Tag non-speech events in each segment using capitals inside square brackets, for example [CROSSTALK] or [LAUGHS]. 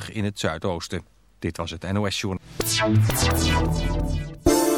in het zuidoosten. Dit was het NOS Journal.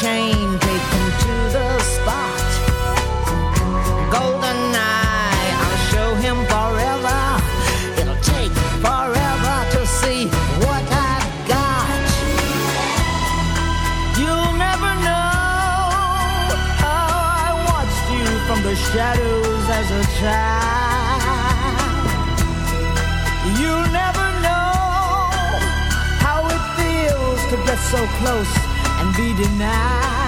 chain, take him to the spot. Golden eye, I'll show him forever. It'll take forever to see what I've got. You'll never know how I watched you from the shadows as a child. You'll never know how it feels to get so close be denied.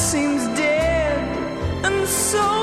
seems dead and so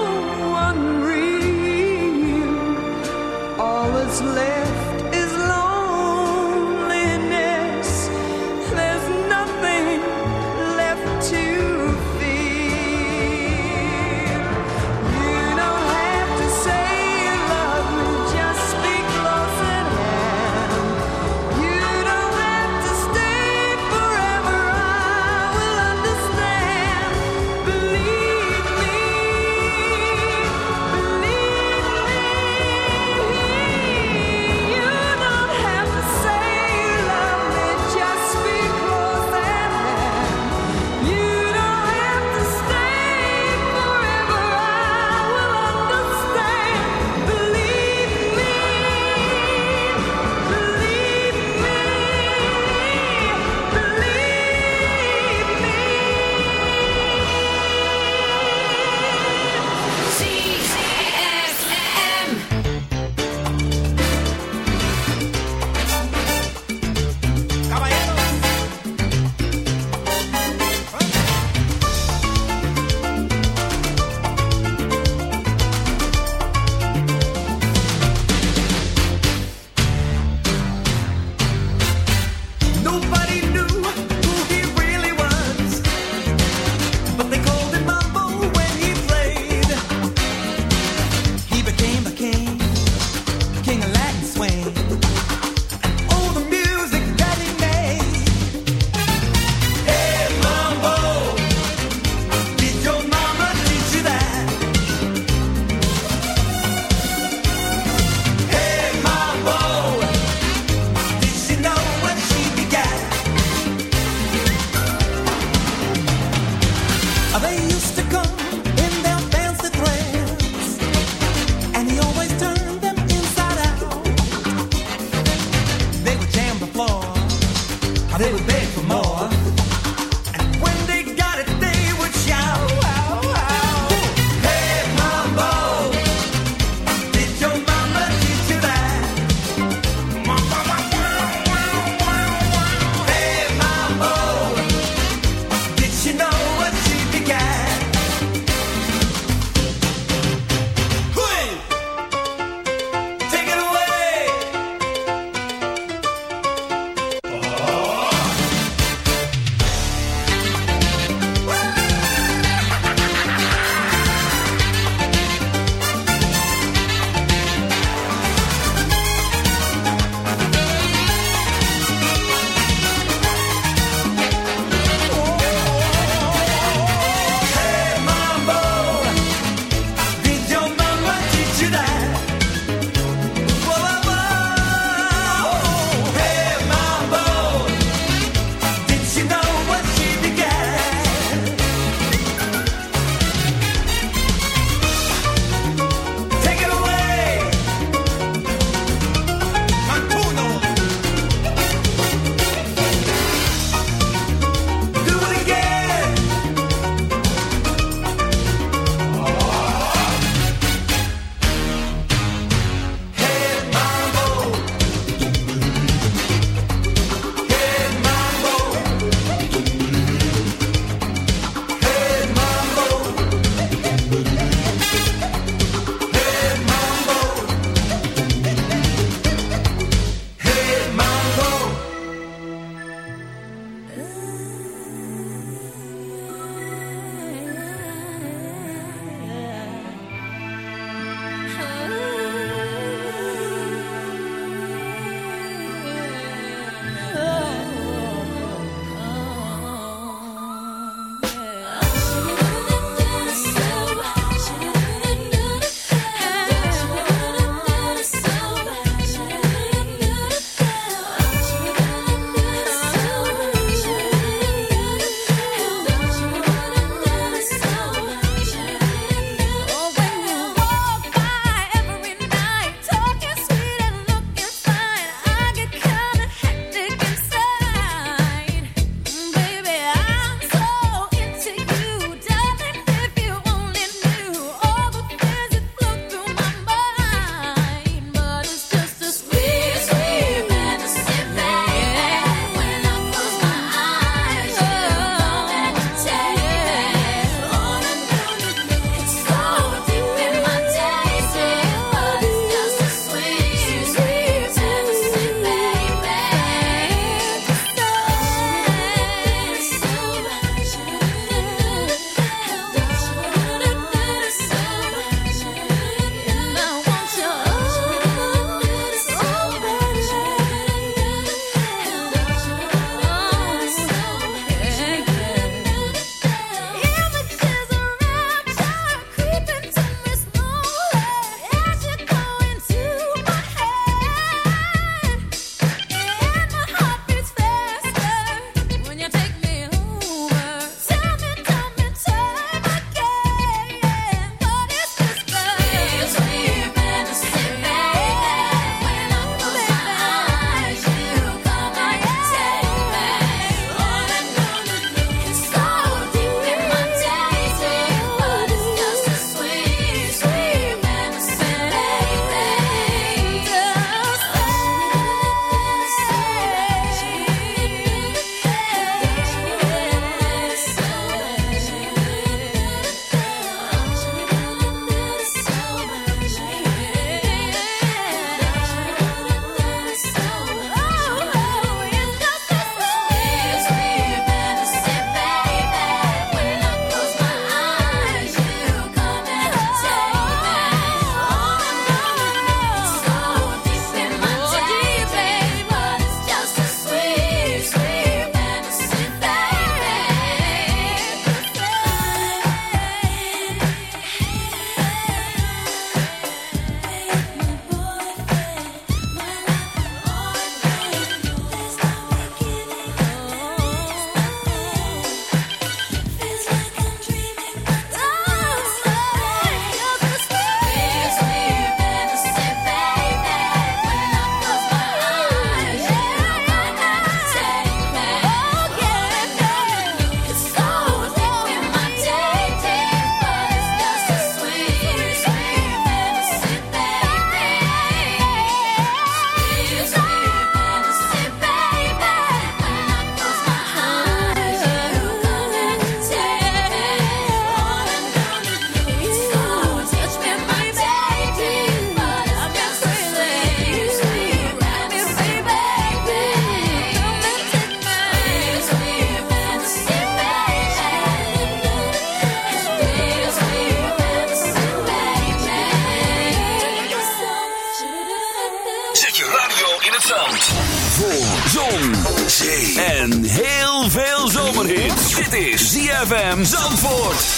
Zandvoort.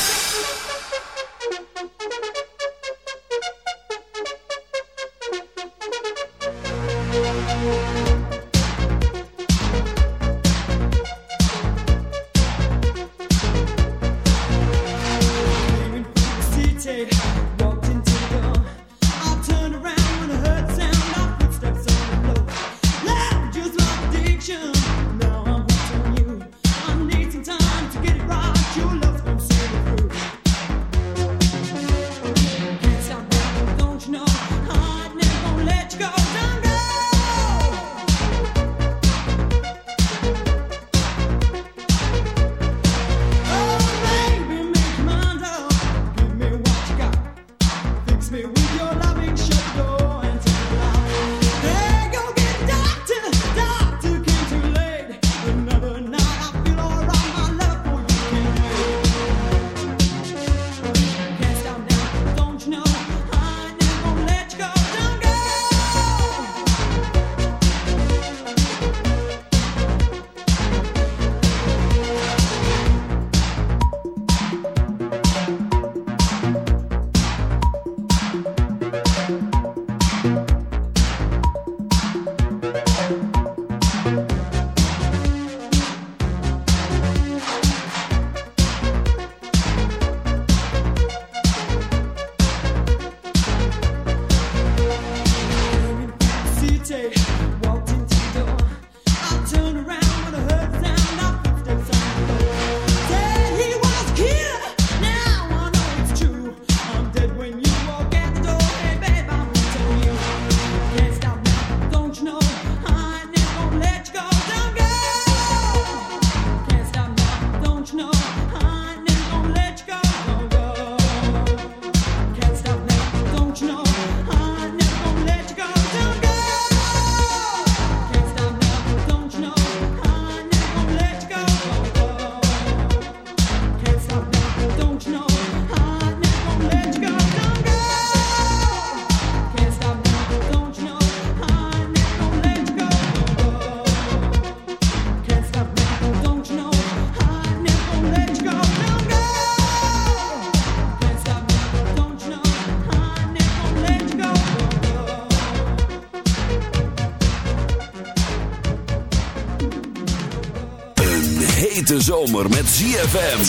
Hete zomer met ZFM.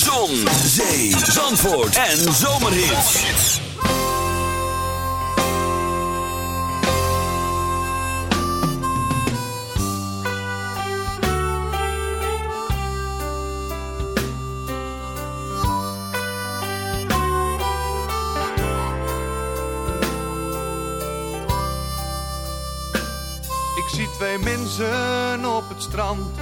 Zon, zee, zandvoort en zomerhit. Ik zie twee mensen op het strand,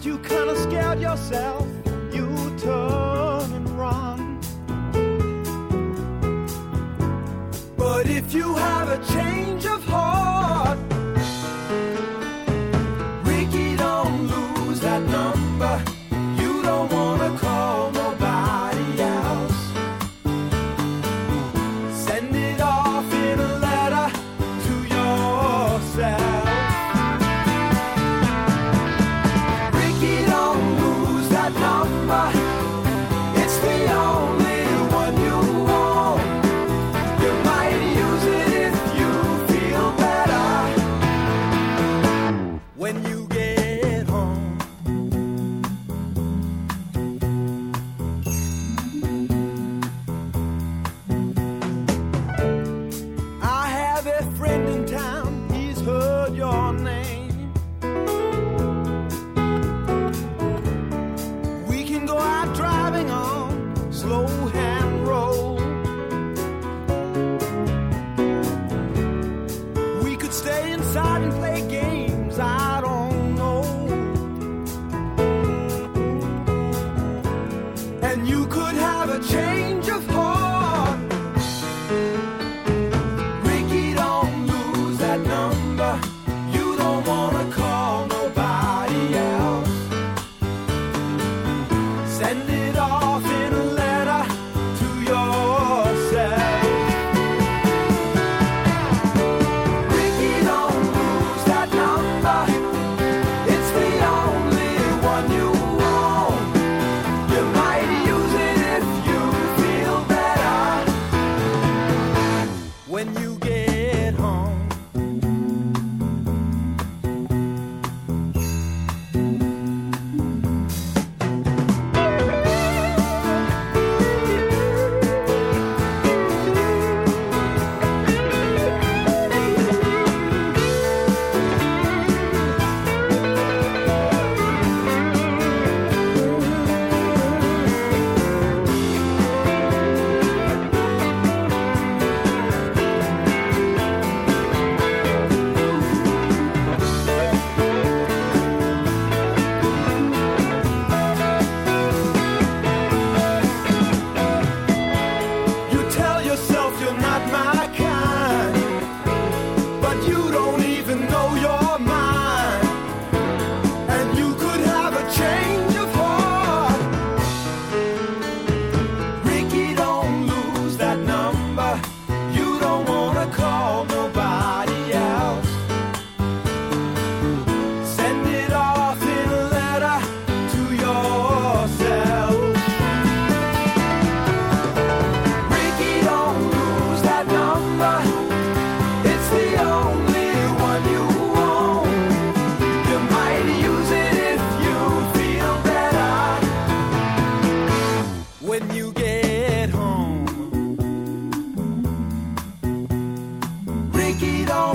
First you kinda scared yourself, you turn and run. But if you have a change of heart,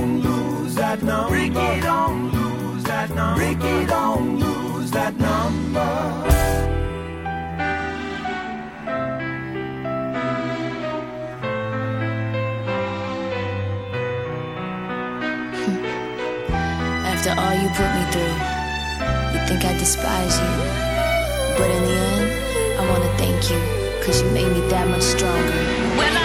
don't lose that number. Ricky, don't lose that number. Ricky, don't lose that number. [LAUGHS] After all you put me through, you think I despise you. But in the end, I wanna thank you, cause you made me that much stronger.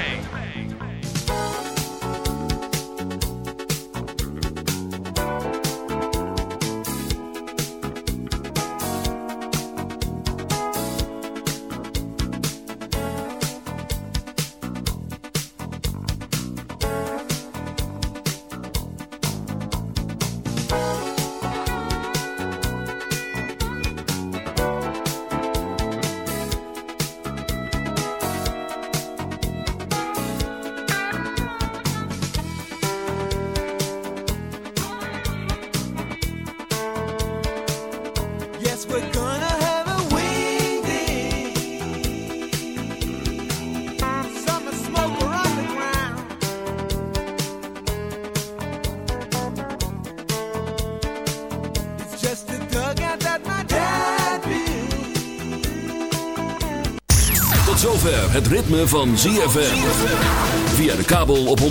Ritme van ZFM. Via de kabel op 104.5.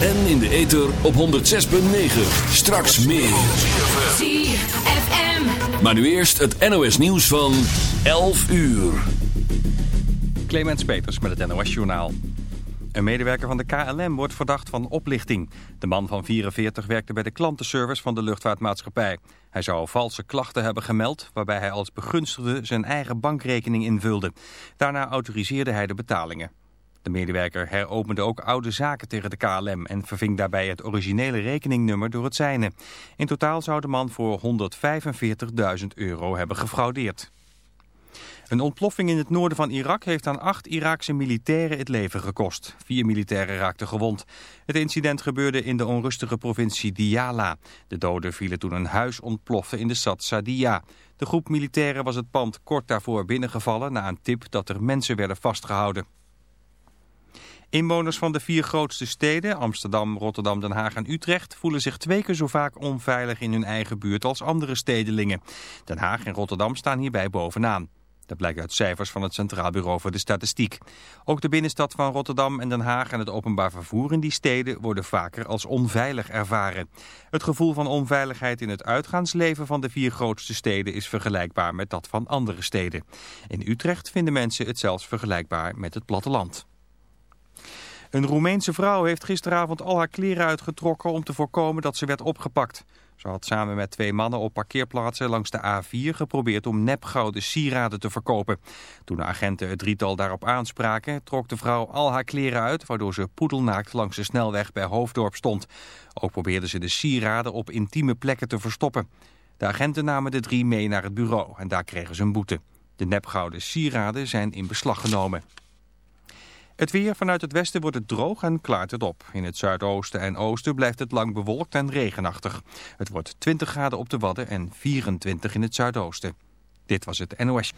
En in de ether op 106.9. Straks meer. ZFM. Maar nu eerst het NOS nieuws van 11 uur. Clemens Peters met het NOS-journaal. Een medewerker van de KLM wordt verdacht van oplichting. De man van 44 werkte bij de klantenservice van de luchtvaartmaatschappij. Hij zou valse klachten hebben gemeld... waarbij hij als begunstigde zijn eigen bankrekening invulde. Daarna autoriseerde hij de betalingen. De medewerker heropende ook oude zaken tegen de KLM... en verving daarbij het originele rekeningnummer door het zijne. In totaal zou de man voor 145.000 euro hebben gefraudeerd. Een ontploffing in het noorden van Irak heeft aan acht Iraakse militairen het leven gekost. Vier militairen raakten gewond. Het incident gebeurde in de onrustige provincie Diyala. De doden vielen toen een huis ontplofte in de stad Sadia. De groep militairen was het pand kort daarvoor binnengevallen... na een tip dat er mensen werden vastgehouden. Inwoners van de vier grootste steden, Amsterdam, Rotterdam, Den Haag en Utrecht, voelen zich twee keer zo vaak onveilig in hun eigen buurt als andere stedelingen. Den Haag en Rotterdam staan hierbij bovenaan. Dat blijkt uit cijfers van het Centraal Bureau voor de Statistiek. Ook de binnenstad van Rotterdam en Den Haag en het openbaar vervoer in die steden worden vaker als onveilig ervaren. Het gevoel van onveiligheid in het uitgaansleven van de vier grootste steden is vergelijkbaar met dat van andere steden. In Utrecht vinden mensen het zelfs vergelijkbaar met het platteland. Een Roemeense vrouw heeft gisteravond al haar kleren uitgetrokken om te voorkomen dat ze werd opgepakt. Ze had samen met twee mannen op parkeerplaatsen langs de A4 geprobeerd om nepgouden sieraden te verkopen. Toen de agenten het drietal daarop aanspraken, trok de vrouw al haar kleren uit, waardoor ze poedelnaakt langs de snelweg bij Hoofddorp stond. Ook probeerde ze de sieraden op intieme plekken te verstoppen. De agenten namen de drie mee naar het bureau en daar kregen ze een boete. De nepgouden sieraden zijn in beslag genomen. Het weer vanuit het westen wordt het droog en klaart het op. In het zuidoosten en oosten blijft het lang bewolkt en regenachtig. Het wordt 20 graden op de Wadden en 24 in het zuidoosten. Dit was het NOS.